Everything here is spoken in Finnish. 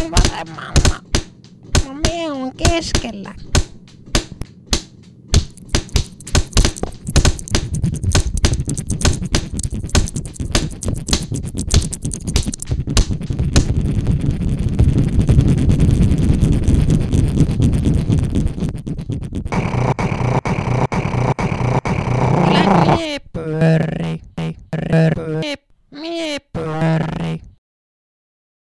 oli vasemmalla. No mie on keskellä. Pörri, pörri, pörri.